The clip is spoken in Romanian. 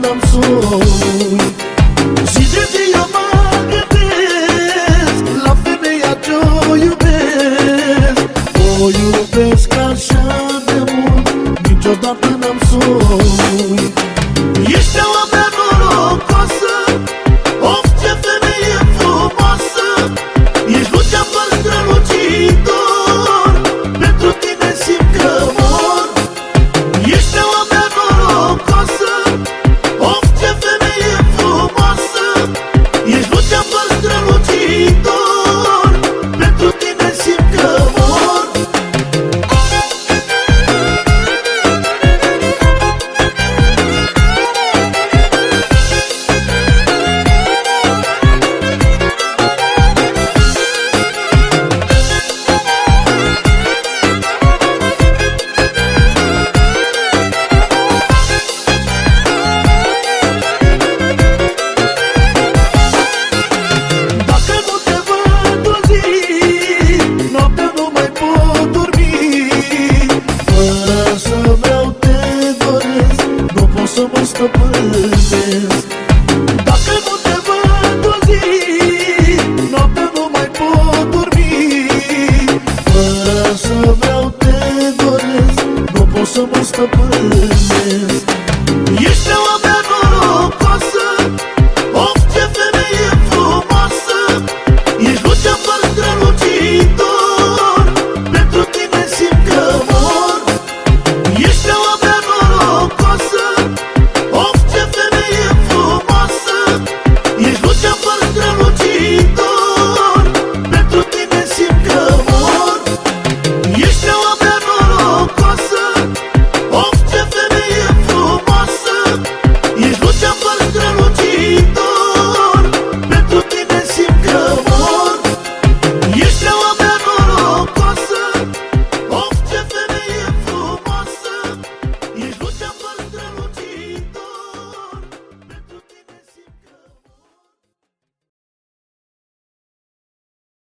n-am sun Și de ea mă gândesc La femeia ce-o iubesc. O iubesc așa de mult Niciodată n-am sun